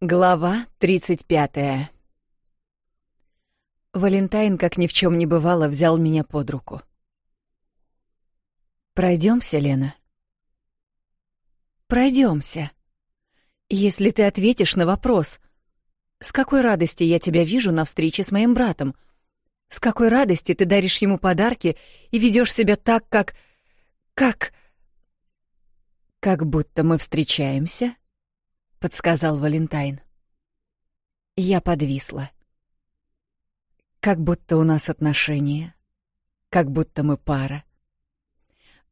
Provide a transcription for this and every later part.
Глава 35 Валентайн, как ни в чем не бывало, взял меня под руку. Пройдемся, Лена. Пройдемся. Если ты ответишь на вопрос, с какой радости я тебя вижу на встрече с моим братом, с какой радости ты даришь ему подарки и ведешь себя так, как... как... Как будто мы встречаемся подсказал Валентайн. Я подвисла. Как будто у нас отношения, как будто мы пара.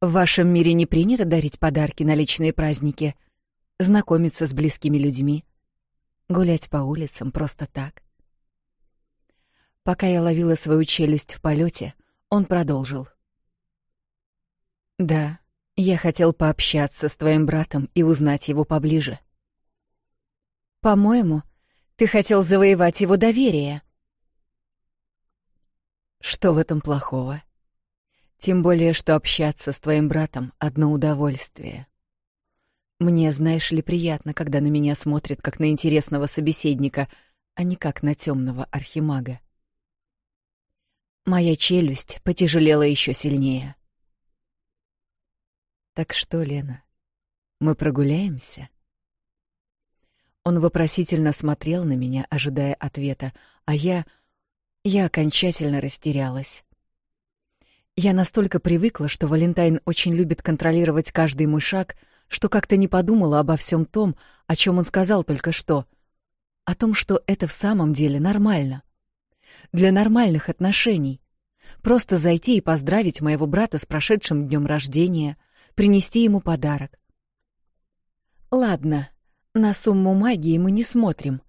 В вашем мире не принято дарить подарки на личные праздники, знакомиться с близкими людьми, гулять по улицам просто так. Пока я ловила свою челюсть в полете, он продолжил. «Да, я хотел пообщаться с твоим братом и узнать его поближе». По-моему, ты хотел завоевать его доверие. Что в этом плохого? Тем более, что общаться с твоим братом — одно удовольствие. Мне, знаешь ли, приятно, когда на меня смотрят как на интересного собеседника, а не как на темного архимага. Моя челюсть потяжелела еще сильнее. Так что, Лена, мы прогуляемся? — он вопросительно смотрел на меня, ожидая ответа, а я... Я окончательно растерялась. Я настолько привыкла, что Валентайн очень любит контролировать каждый мой шаг, что как-то не подумала обо всем том, о чем он сказал только что. О том, что это в самом деле нормально. Для нормальных отношений. Просто зайти и поздравить моего брата с прошедшим днем рождения, принести ему подарок. Ладно, на сумму магии мы не смотрим.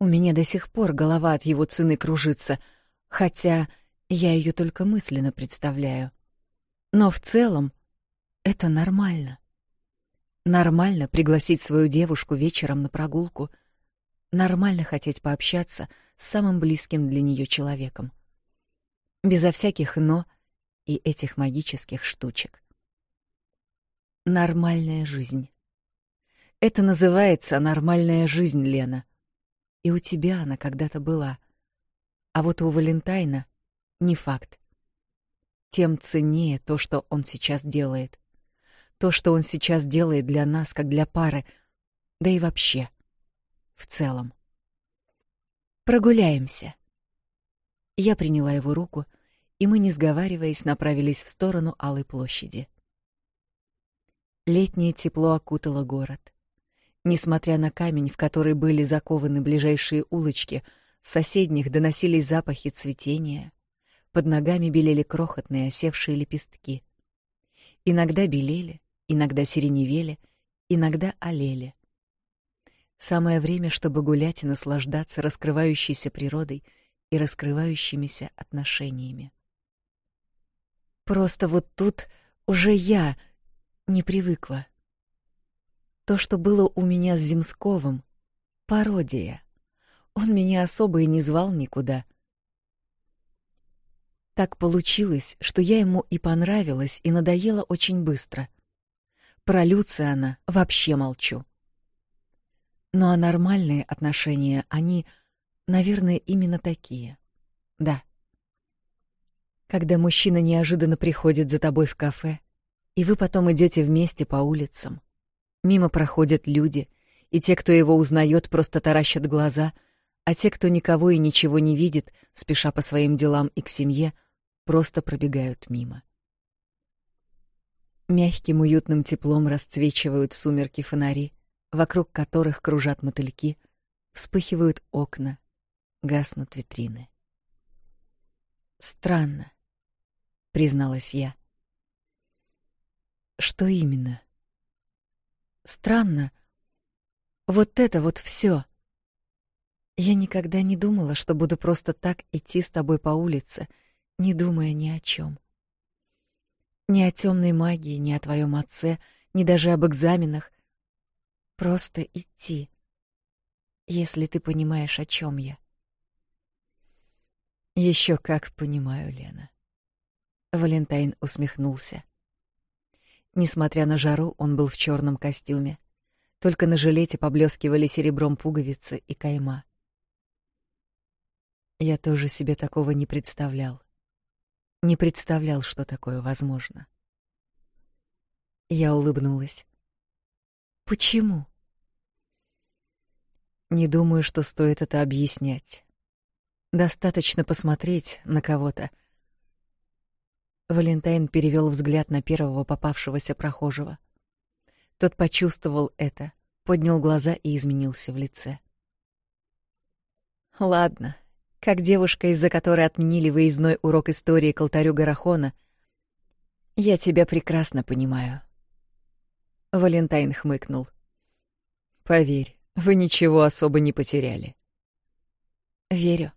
У меня до сих пор голова от его цены кружится, хотя я ее только мысленно представляю. Но в целом это нормально. Нормально пригласить свою девушку вечером на прогулку. Нормально хотеть пообщаться с самым близким для нее человеком. Безо всяких «но» и этих магических штучек. Нормальная жизнь. Это называется нормальная жизнь, Лена. И у тебя она когда-то была. А вот у Валентайна не факт. Тем ценнее то, что он сейчас делает. То, что он сейчас делает для нас, как для пары, да и вообще. В целом. Прогуляемся. Я приняла его руку, и мы, не сговариваясь, направились в сторону Алой площади. Летнее тепло окутало город. Несмотря на камень, в который были закованы ближайшие улочки, с соседних доносились запахи цветения. Под ногами белели крохотные осевшие лепестки. Иногда белели, иногда сиреневели, иногда олели. Самое время, чтобы гулять и наслаждаться раскрывающейся природой и раскрывающимися отношениями. Просто вот тут уже я не привыкла. То, что было у меня с Земсковым, пародия. Он меня особо и не звал никуда. Так получилось, что я ему и понравилась, и надоела очень быстро. Про Люциана вообще молчу. Ну а нормальные отношения, они, наверное, именно такие. Да. Когда мужчина неожиданно приходит за тобой в кафе, и вы потом идете вместе по улицам, Мимо проходят люди, и те, кто его узнает, просто таращат глаза, а те, кто никого и ничего не видит, спеша по своим делам и к семье, просто пробегают мимо. Мягким уютным теплом расцвечивают сумерки фонари, вокруг которых кружат мотыльки, вспыхивают окна, гаснут витрины. Странно, призналась я. Что именно? Странно. Вот это вот все. Я никогда не думала, что буду просто так идти с тобой по улице, не думая ни о чем. Ни о темной магии, ни о твоем отце, ни даже об экзаменах. Просто идти. Если ты понимаешь, о чем я. Еще как понимаю, Лена. Валентайн усмехнулся. Несмотря на жару, он был в черном костюме. Только на жилете поблескивали серебром пуговицы и кайма. Я тоже себе такого не представлял. Не представлял, что такое возможно. Я улыбнулась. Почему? Не думаю, что стоит это объяснять. Достаточно посмотреть на кого-то — Валентайн перевел взгляд на первого попавшегося прохожего. Тот почувствовал это, поднял глаза и изменился в лице. Ладно, как девушка, из-за которой отменили выездной урок истории к Гарахона, я тебя прекрасно понимаю. Валентайн хмыкнул. Поверь, вы ничего особо не потеряли. Верю.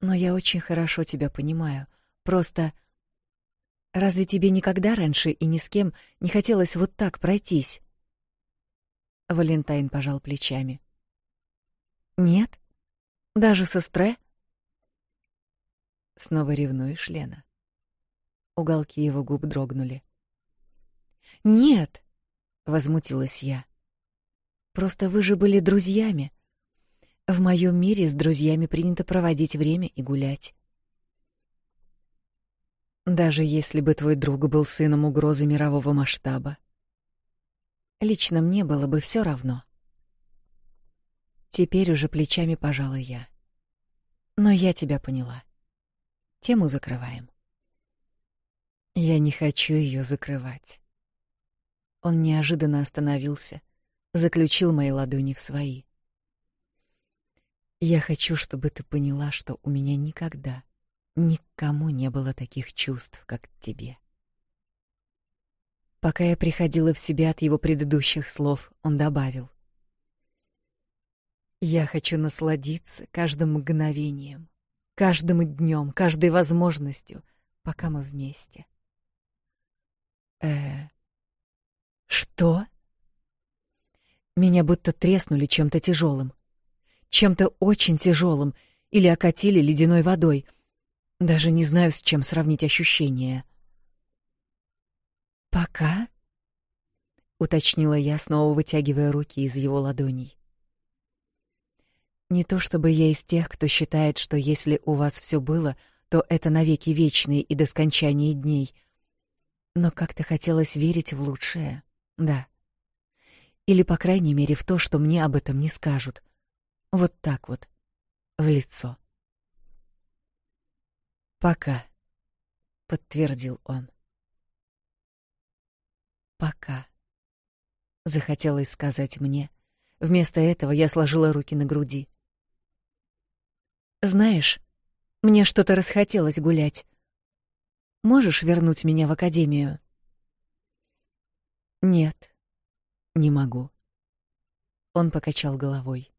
Но я очень хорошо тебя понимаю — Просто... Разве тебе никогда раньше и ни с кем не хотелось вот так пройтись? Валентайн пожал плечами. Нет? Даже с Эстре? Снова ревнуешь, Лена. Уголки его губ дрогнули. Нет, возмутилась я. Просто вы же были друзьями. В моем мире с друзьями принято проводить время и гулять. Даже если бы твой друг был сыном угрозы мирового масштаба. Лично мне было бы все равно. Теперь уже плечами пожала я. Но я тебя поняла. Тему закрываем. Я не хочу ее закрывать. Он неожиданно остановился, заключил мои ладони в свои. Я хочу, чтобы ты поняла, что у меня никогда Никому не было таких чувств, как тебе. Пока я приходила в себя от его предыдущих слов, он добавил. «Я хочу насладиться каждым мгновением, каждым днем, каждой возможностью, пока мы вместе». Э, Что?» Меня будто треснули чем-то тяжелым. Чем-то очень тяжелым или окатили ледяной водой — даже не знаю, с чем сравнить ощущения. «Пока?» — уточнила я, снова вытягивая руки из его ладоней. Не то чтобы я из тех, кто считает, что если у вас все было, то это навеки вечные и до скончания дней. Но как-то хотелось верить в лучшее, да. Или, по крайней мере, в то, что мне об этом не скажут. Вот так вот, в лицо. Пока, подтвердил он. Пока. Захотелось сказать мне. Вместо этого я сложила руки на груди. Знаешь, мне что-то расхотелось гулять. Можешь вернуть меня в академию? Нет. Не могу. Он покачал головой.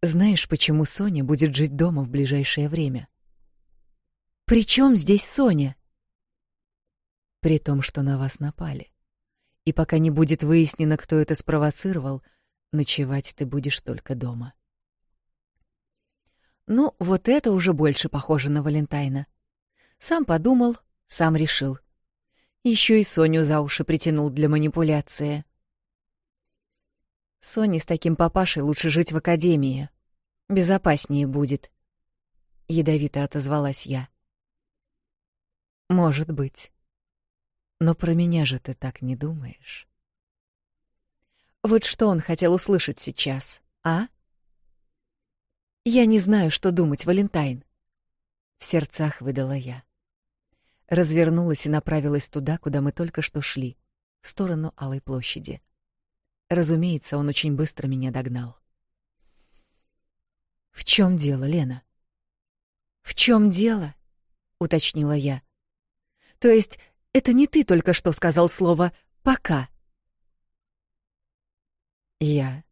Знаешь, почему Соня будет жить дома в ближайшее время? При чем здесь Соня? При том, что на вас напали. И пока не будет выяснено, кто это спровоцировал, ночевать ты будешь только дома. Ну, вот это уже больше похоже на Валентайна. Сам подумал, сам решил. Еще и Соню за уши притянул для манипуляции. Соне с таким папашей лучше жить в академии. Безопаснее будет. Ядовито отозвалась я. Может быть. Но про меня же ты так не думаешь. Вот что он хотел услышать сейчас, а? Я не знаю, что думать, Валентайн. В сердцах выдала я. Развернулась и направилась туда, куда мы только что шли, в сторону Алой площади. Разумеется, он очень быстро меня догнал. В чем дело, Лена? В чем дело? уточнила я. То есть это не ты только что сказал слово «пока». Я.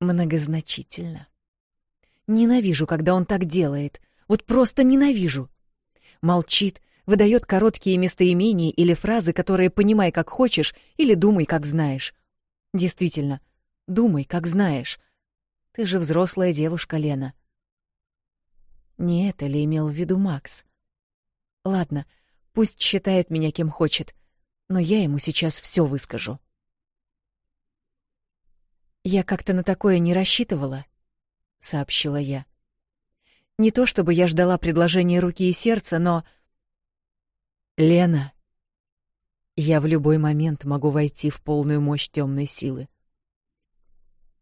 Многозначительно. Ненавижу, когда он так делает. Вот просто ненавижу. Молчит, выдает короткие местоимения или фразы, которые «понимай, как хочешь» или «думай, как знаешь». Действительно, думай, как знаешь. Ты же взрослая девушка, Лена. Не это ли имел в виду Макс? — Ладно, пусть считает меня кем хочет, но я ему сейчас все выскажу. «Я как-то на такое не рассчитывала», — сообщила я. «Не то чтобы я ждала предложения руки и сердца, но...» «Лена, я в любой момент могу войти в полную мощь темной силы.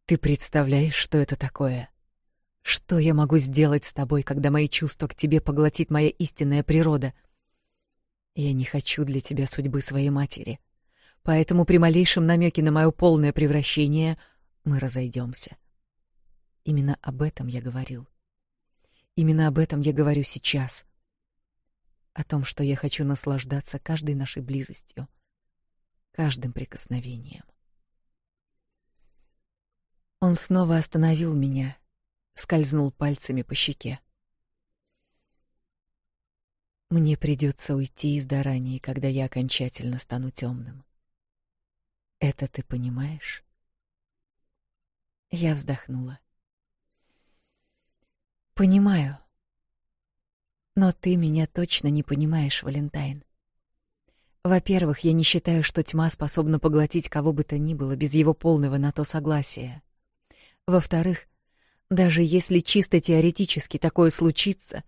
Ты представляешь, что это такое?» Что я могу сделать с тобой, когда мои чувства к тебе поглотит моя истинная природа? Я не хочу для тебя судьбы своей матери. Поэтому при малейшем намеке на мое полное превращение мы разойдемся. Именно об этом я говорил. Именно об этом я говорю сейчас. О том, что я хочу наслаждаться каждой нашей близостью, каждым прикосновением. Он снова остановил меня скользнул пальцами по щеке. Мне придется уйти из Дарании, когда я окончательно стану темным. Это ты понимаешь? Я вздохнула. Понимаю. Но ты меня точно не понимаешь, Валентайн. Во-первых, я не считаю, что тьма способна поглотить кого бы то ни было без его полного на то согласия. Во-вторых, даже если чисто теоретически такое случится,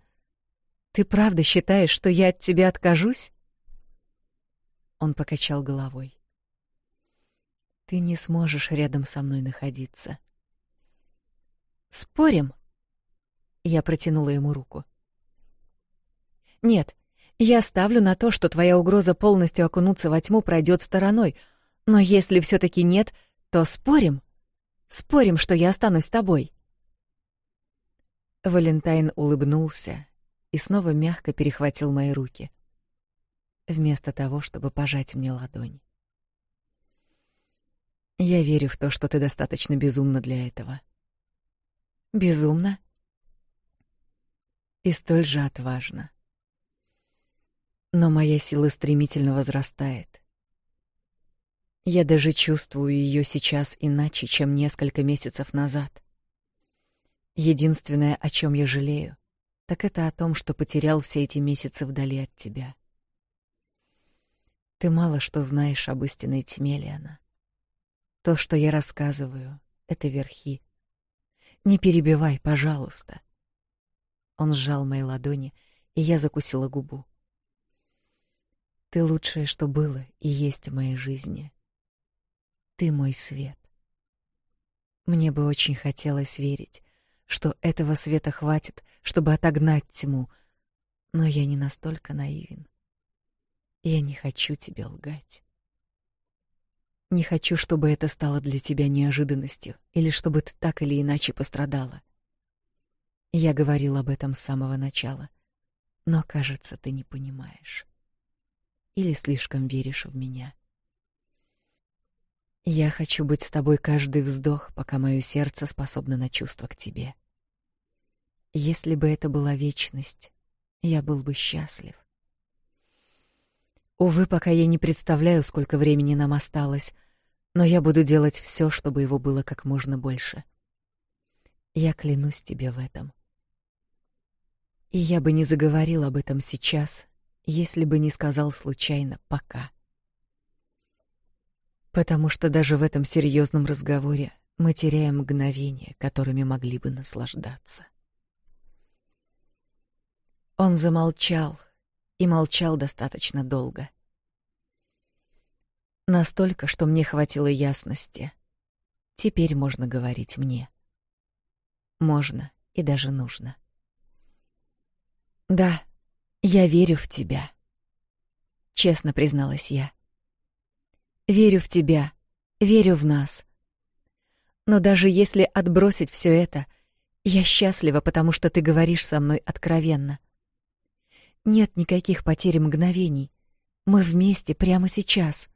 ты правда считаешь, что я от тебя откажусь? Он покачал головой. Ты не сможешь рядом со мной находиться. Спорим? Я протянула ему руку. Нет, я ставлю на то, что твоя угроза полностью окунуться во тьму пройдет стороной, но если все таки нет, то спорим? Спорим, что я останусь с тобой. Валентайн улыбнулся и снова мягко перехватил мои руки, вместо того, чтобы пожать мне ладонь. Я верю в то, что ты достаточно безумна для этого. Безумна? И столь же отважна. Но моя сила стремительно возрастает. Я даже чувствую ее сейчас иначе, чем несколько месяцев назад. Единственное, о чем я жалею, так это о том, что потерял все эти месяцы вдали от тебя. Ты мало что знаешь об истинной тьме, Лена. То, что я рассказываю, — это верхи. Не перебивай, пожалуйста. Он сжал мои ладони, и я закусила губу. Ты лучшее, что было и есть в моей жизни. Ты мой свет. Мне бы очень хотелось верить, что этого света хватит, чтобы отогнать тьму. Но я не настолько наивен. Я не хочу тебе лгать. Не хочу, чтобы это стало для тебя неожиданностью или чтобы ты так или иначе пострадала. Я говорил об этом с самого начала, но, кажется, ты не понимаешь. Или слишком веришь в меня. — я хочу быть с тобой каждый вздох, пока мое сердце способно на чувство к тебе. Если бы это была вечность, я был бы счастлив. Увы, пока я не представляю, сколько времени нам осталось, но я буду делать все, чтобы его было как можно больше. Я клянусь тебе в этом. И я бы не заговорил об этом сейчас, если бы не сказал случайно пока потому что даже в этом серьезном разговоре мы теряем мгновения, которыми могли бы наслаждаться. Он замолчал и молчал достаточно долго. Настолько, что мне хватило ясности. Теперь можно говорить мне. Можно и даже нужно. Да, я верю в тебя. Честно призналась я. Верю в тебя, верю в нас. Но даже если отбросить все это, я счастлива, потому что ты говоришь со мной откровенно. Нет никаких потерь мгновений. Мы вместе прямо сейчас.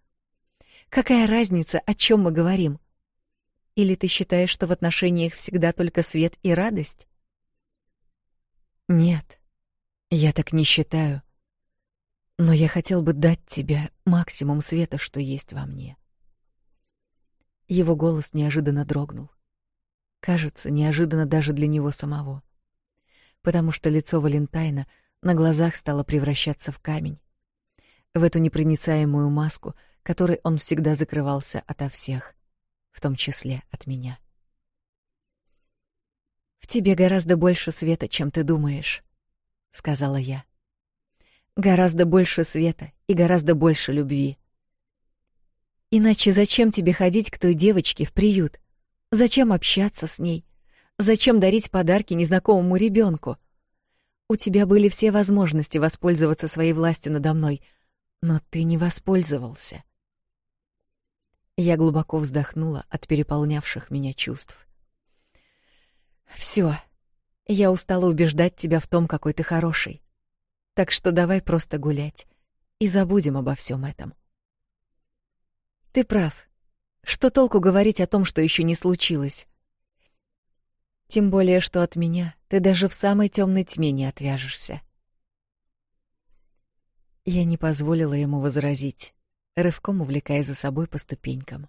Какая разница, о чем мы говорим? Или ты считаешь, что в отношениях всегда только свет и радость? Нет. Я так не считаю но я хотел бы дать тебе максимум света, что есть во мне. Его голос неожиданно дрогнул. Кажется, неожиданно даже для него самого. Потому что лицо Валентайна на глазах стало превращаться в камень. В эту непроницаемую маску, которой он всегда закрывался ото всех, в том числе от меня. «В тебе гораздо больше света, чем ты думаешь», — сказала я. Гораздо больше света и гораздо больше любви. Иначе зачем тебе ходить к той девочке в приют? Зачем общаться с ней? Зачем дарить подарки незнакомому ребенку? У тебя были все возможности воспользоваться своей властью надо мной, но ты не воспользовался. Я глубоко вздохнула от переполнявших меня чувств. Все, Я устала убеждать тебя в том, какой ты хороший. Так что давай просто гулять и забудем обо всем этом. Ты прав. Что толку говорить о том, что еще не случилось? Тем более, что от меня ты даже в самой темной тьме не отвяжешься. Я не позволила ему возразить, рывком увлекая за собой по ступенькам.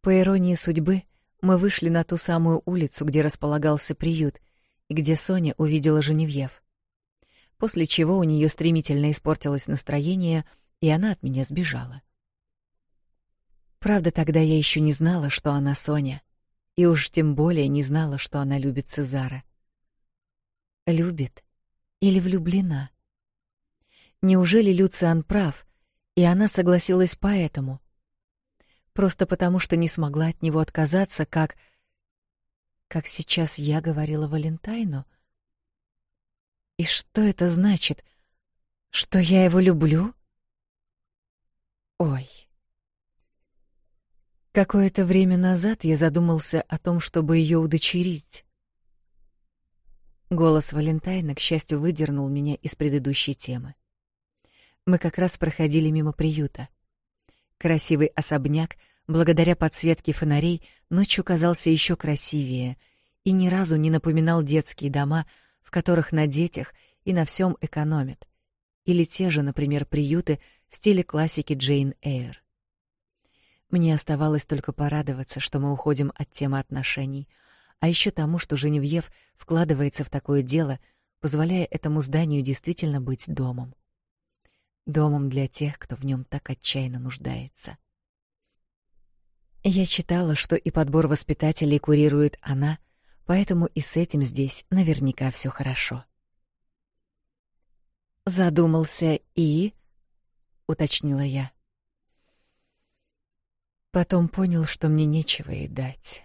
По иронии судьбы, мы вышли на ту самую улицу, где располагался приют, и где Соня увидела Женевьев после чего у нее стремительно испортилось настроение, и она от меня сбежала. Правда, тогда я еще не знала, что она Соня, и уж тем более не знала, что она любит Цезара. Любит или влюблена? Неужели Люциан прав, и она согласилась поэтому? Просто потому, что не смогла от него отказаться, как... Как сейчас я говорила Валентайну — и что это значит? Что я его люблю? Ой. Какое-то время назад я задумался о том, чтобы ее удочерить. Голос Валентайна, к счастью, выдернул меня из предыдущей темы. Мы как раз проходили мимо приюта. Красивый особняк, благодаря подсветке фонарей, ночью казался еще красивее и ни разу не напоминал детские дома, которых на детях и на всем экономят. Или те же, например, приюты в стиле классики Джейн Эйр. Мне оставалось только порадоваться, что мы уходим от темы отношений, а еще тому, что Женевьев вкладывается в такое дело, позволяя этому зданию действительно быть домом. Домом для тех, кто в нем так отчаянно нуждается. Я читала, что и подбор воспитателей курирует она — поэтому и с этим здесь наверняка все хорошо. Задумался и... уточнила я. Потом понял, что мне нечего ей дать.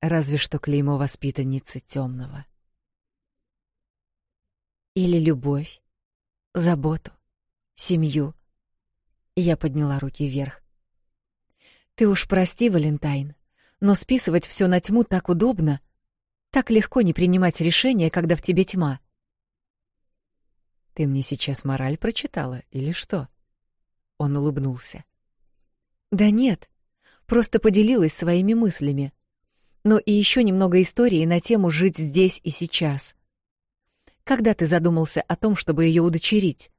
Разве что клеймо воспитанницы темного. Или любовь, заботу, семью. Я подняла руки вверх. Ты уж прости, Валентайн, но списывать все на тьму так удобно — так легко не принимать решения, когда в тебе тьма. Ты мне сейчас мораль прочитала или что? Он улыбнулся. Да нет, просто поделилась своими мыслями. Ну и еще немного истории на тему жить здесь и сейчас. Когда ты задумался о том, чтобы ее удочерить?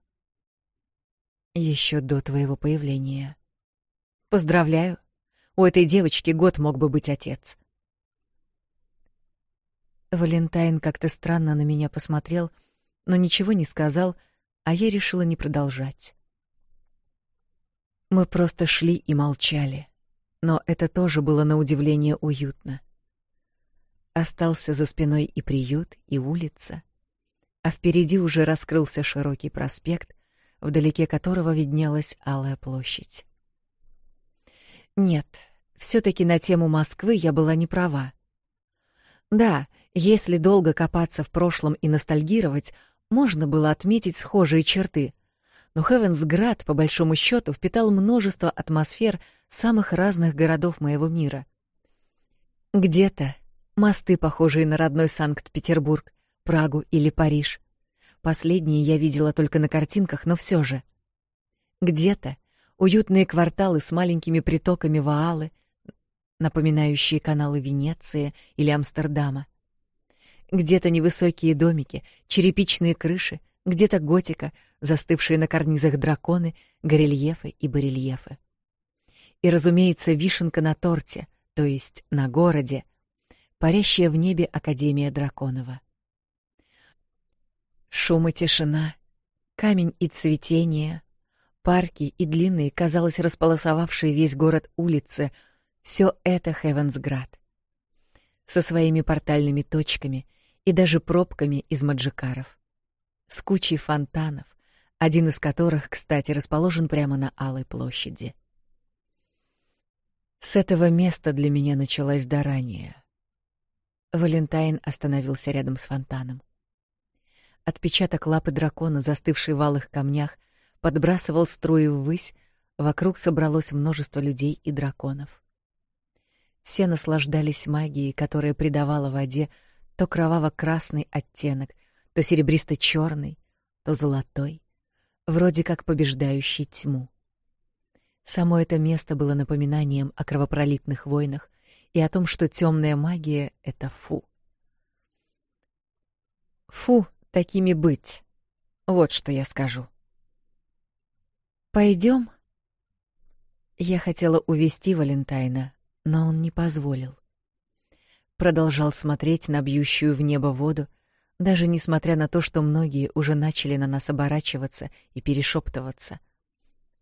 Еще до твоего появления. Поздравляю. У этой девочки год мог бы быть отец. Валентайн как-то странно на меня посмотрел, но ничего не сказал, а я решила не продолжать. Мы просто шли и молчали, но это тоже было на удивление уютно. Остался за спиной и приют, и улица, а впереди уже раскрылся широкий проспект, вдалеке которого виднелась Алая площадь. Нет, все таки на тему Москвы я была не права. Да, если долго копаться в прошлом и ностальгировать, можно было отметить схожие черты. Но Хевенсград, по большому счету, впитал множество атмосфер самых разных городов моего мира. Где-то мосты, похожие на родной Санкт-Петербург, Прагу или Париж. Последние я видела только на картинках, но все же. Где-то уютные кварталы с маленькими притоками Ваалы, напоминающие каналы Венеции или Амстердама — где-то невысокие домики, черепичные крыши, где-то готика, застывшие на карнизах драконы, горельефы и барельефы. И, разумеется, вишенка на торте, то есть на городе, парящая в небе Академия Драконова. Шум и тишина, камень и цветение, парки и длинные, казалось, располосовавшие весь город улицы — все это Хевенсград. Со своими портальными точками — и даже пробками из маджикаров. С кучей фонтанов, один из которых, кстати, расположен прямо на Алой площади. С этого места для меня началась дарание. Валентайн остановился рядом с фонтаном. Отпечаток лапы дракона, застывший в алых камнях, подбрасывал струи ввысь, вокруг собралось множество людей и драконов. Все наслаждались магией, которая придавала воде то кроваво-красный оттенок, то серебристо-черный, то золотой, вроде как побеждающий тьму. Само это место было напоминанием о кровопролитных войнах и о том, что темная магия — это фу. Фу, такими быть. Вот что я скажу. Пойдем? Я хотела увести Валентайна, но он не позволил продолжал смотреть на бьющую в небо воду, даже несмотря на то, что многие уже начали на нас оборачиваться и перешептываться.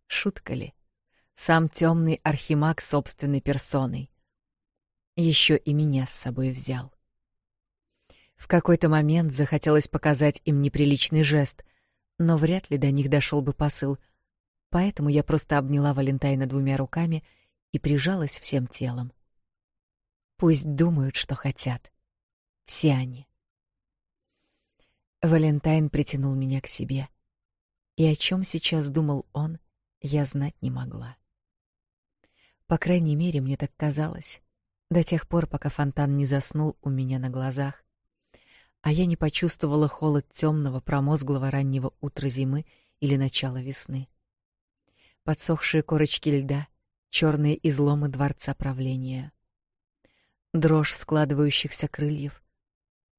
Шутка ли? Сам темный архимаг собственной персоной. Еще и меня с собой взял. В какой-то момент захотелось показать им неприличный жест, но вряд ли до них дошел бы посыл, поэтому я просто обняла Валентайна двумя руками и прижалась всем телом. Пусть думают, что хотят. Все они. Валентайн притянул меня к себе. И о чем сейчас думал он, я знать не могла. По крайней мере, мне так казалось, до тех пор, пока фонтан не заснул у меня на глазах, а я не почувствовала холод темного, промозглого раннего утра зимы или начала весны. Подсохшие корочки льда, черные изломы дворца правления дрожь складывающихся крыльев,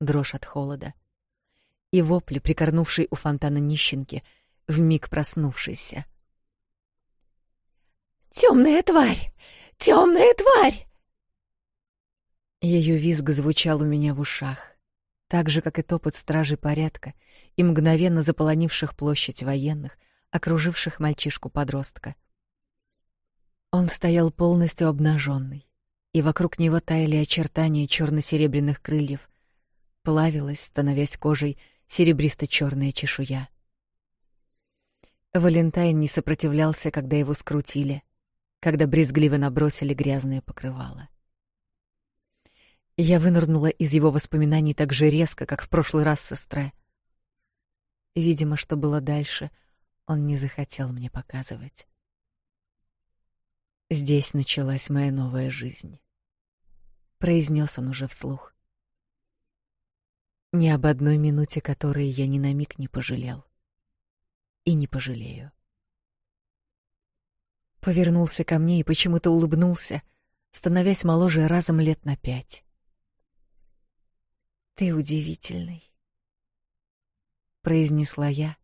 дрожь от холода и вопли, прикорнувшей у фонтана нищенки, вмиг проснувшейся. «Темная тварь! Темная тварь!» Ее визг звучал у меня в ушах, так же, как и топот стражи порядка и мгновенно заполонивших площадь военных, окруживших мальчишку-подростка. Он стоял полностью обнаженный, и вокруг него таяли очертания черно серебряных крыльев. Плавилась, становясь кожей, серебристо черная чешуя. Валентайн не сопротивлялся, когда его скрутили, когда брезгливо набросили грязное покрывало. Я вынырнула из его воспоминаний так же резко, как в прошлый раз сестра. Видимо, что было дальше, он не захотел мне показывать. Здесь началась моя новая жизнь, произнес он уже вслух. Ни об одной минуте, которой я ни на миг не пожалел и не пожалею. Повернулся ко мне и почему-то улыбнулся, становясь моложе разом лет на пять. Ты удивительный, произнесла я,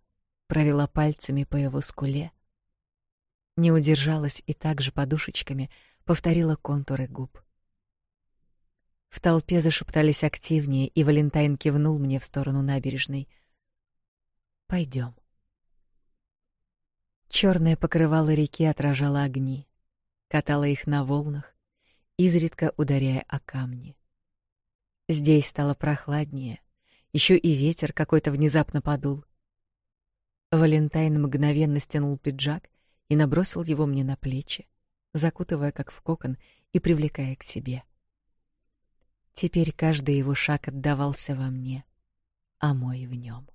провела пальцами по его скуле не удержалась и также подушечками повторила контуры губ. В толпе зашептались активнее, и Валентайн кивнул мне в сторону набережной. Пойдем. Черное покрывало реки отражало огни, катало их на волнах, изредка ударяя о камни. Здесь стало прохладнее, еще и ветер какой-то внезапно подул. Валентайн мгновенно стянул пиджак и набросил его мне на плечи, закутывая как в кокон и привлекая к себе. Теперь каждый его шаг отдавался во мне, а мой в нем.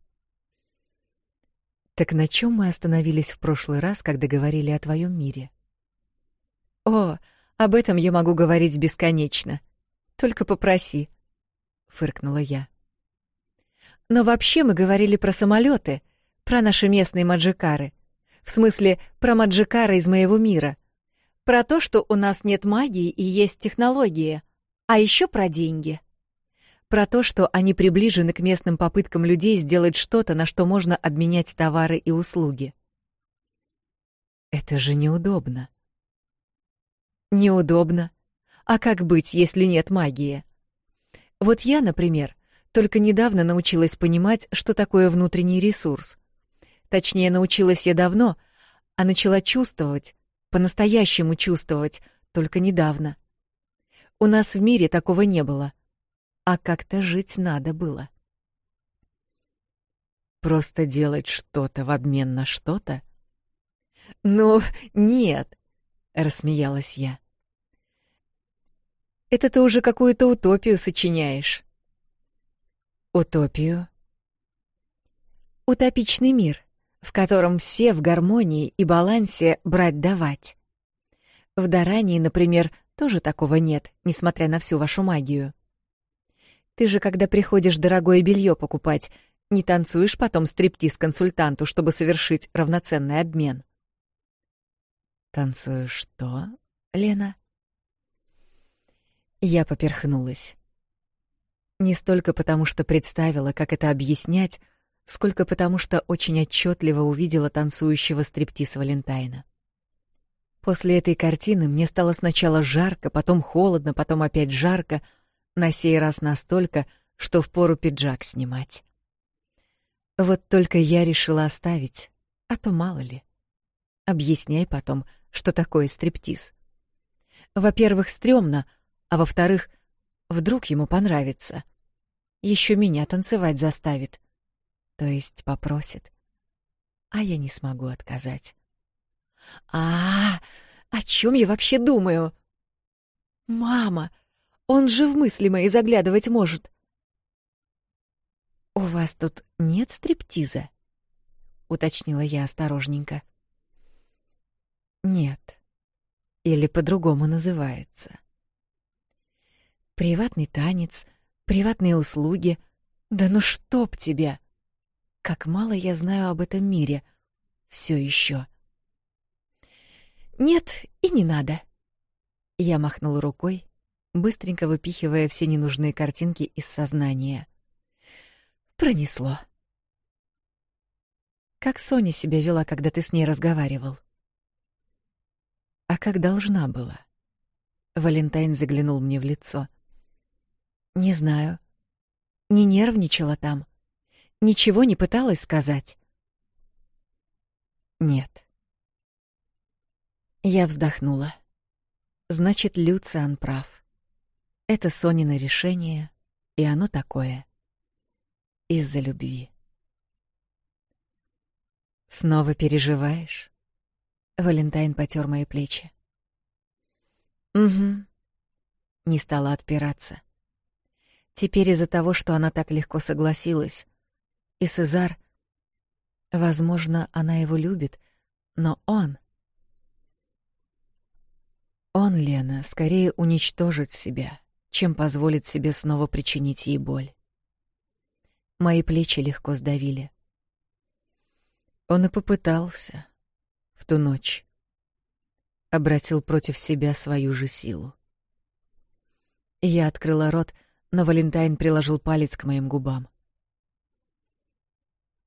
Так на чем мы остановились в прошлый раз, когда говорили о твоем мире? О, об этом я могу говорить бесконечно. Только попроси, фыркнула я. Но вообще мы говорили про самолеты, про наши местные маджикары. В смысле, про Маджикара из моего мира. Про то, что у нас нет магии и есть технологии. А еще про деньги. Про то, что они приближены к местным попыткам людей сделать что-то, на что можно обменять товары и услуги. Это же неудобно. Неудобно. А как быть, если нет магии? Вот я, например, только недавно научилась понимать, что такое внутренний ресурс. Точнее, научилась я давно, а начала чувствовать, по-настоящему чувствовать, только недавно. У нас в мире такого не было. А как-то жить надо было. Просто делать что-то в обмен на что-то? Ну, нет, рассмеялась я. Это ты уже какую-то утопию сочиняешь. Утопию? Утопичный мир в котором все в гармонии и балансе брать-давать. В Дарании, например, тоже такого нет, несмотря на всю вашу магию. Ты же, когда приходишь дорогое белье покупать, не танцуешь потом стриптиз консультанту, чтобы совершить равноценный обмен. Танцую что, Лена? Я поперхнулась. Не столько потому, что представила, как это объяснять, сколько потому, что очень отчетливо увидела танцующего стриптиз Валентайна. После этой картины мне стало сначала жарко, потом холодно, потом опять жарко, на сей раз настолько, что впору пиджак снимать. Вот только я решила оставить, а то мало ли. Объясняй потом, что такое стриптиз. Во-первых, стрёмно, а во-вторых, вдруг ему понравится. Еще меня танцевать заставит то есть попросит. А я не смогу отказать. А, -а, а О чем я вообще думаю? Мама! Он же в мысли мои заглядывать может. «У вас тут нет стриптиза?» — уточнила я осторожненько. «Нет. Или по-другому называется. Приватный танец, приватные услуги. Да ну чтоб тебя!» как мало я знаю об этом мире. Все еще. Нет, и не надо. Я махнул рукой, быстренько выпихивая все ненужные картинки из сознания. Пронесло. Как Соня себя вела, когда ты с ней разговаривал? А как должна была? Валентайн заглянул мне в лицо. Не знаю. Не нервничала там ничего не пыталась сказать? Нет. Я вздохнула. Значит, Люциан прав. Это Сонина решение, и оно такое. Из-за любви. Снова переживаешь? Валентайн потер мои плечи. Угу. Не стала отпираться. Теперь из-за того, что она так легко согласилась, и Сезар... Возможно, она его любит, но он... Он, Лена, скорее уничтожит себя, чем позволит себе снова причинить ей боль. Мои плечи легко сдавили. Он и попытался в ту ночь. Обратил против себя свою же силу. Я открыла рот, но Валентайн приложил палец к моим губам.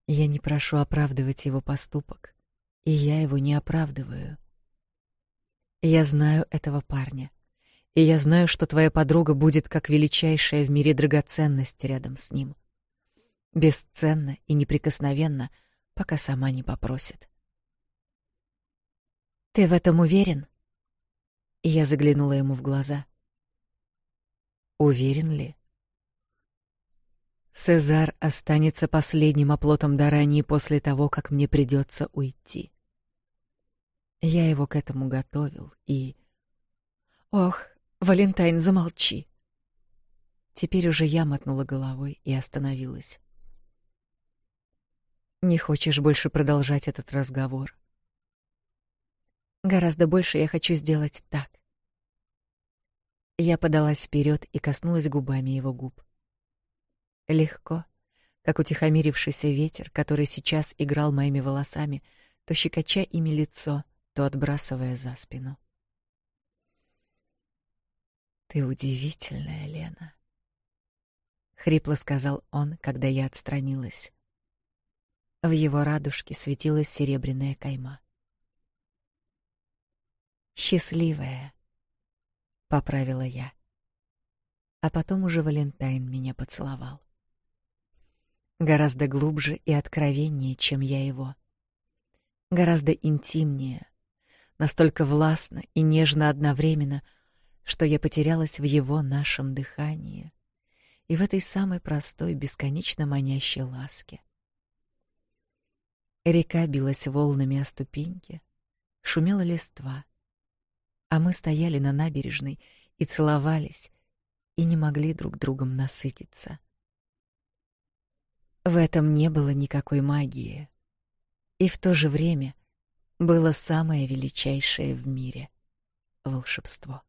Я не прошу оправдывать его поступок, и я его не оправдываю. Я знаю этого парня, и я знаю, что твоя подруга будет как величайшая в мире драгоценность рядом с ним. Бесценно и неприкосновенно, пока сама не попросит. Ты в этом уверен? И я заглянула ему в глаза. Уверен ли? Сезар останется последним оплотом Дарании после того, как мне придется уйти. Я его к этому готовил и... Ох, Валентайн, замолчи. Теперь уже я мотнула головой и остановилась. Не хочешь больше продолжать этот разговор? Гораздо больше я хочу сделать так. Я подалась вперед и коснулась губами его губ легко, как утихомирившийся ветер, который сейчас играл моими волосами, то щекоча ими лицо, то отбрасывая за спину. Ты удивительная, Лена, хрипло сказал он, когда я отстранилась. В его радужке светилась серебряная кайма. Счастливая, поправила я. А потом уже Валентайн меня поцеловал гораздо глубже и откровеннее, чем я его. Гораздо интимнее, настолько властно и нежно одновременно, что я потерялась в его нашем дыхании и в этой самой простой, бесконечно манящей ласке. Река билась волнами о ступеньки, шумела листва, а мы стояли на набережной и целовались, и не могли друг другом насытиться. — в этом не было никакой магии. И в то же время было самое величайшее в мире — волшебство.